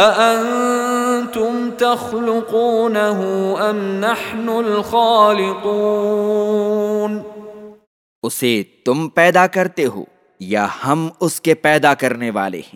أأنتم تَخْلُقُونَهُ أم نَحْنُ الْخَالِقُونَ اسے تم پیدا کرتے ہو یا ہم اس کے پیدا کرنے والے ہیں؟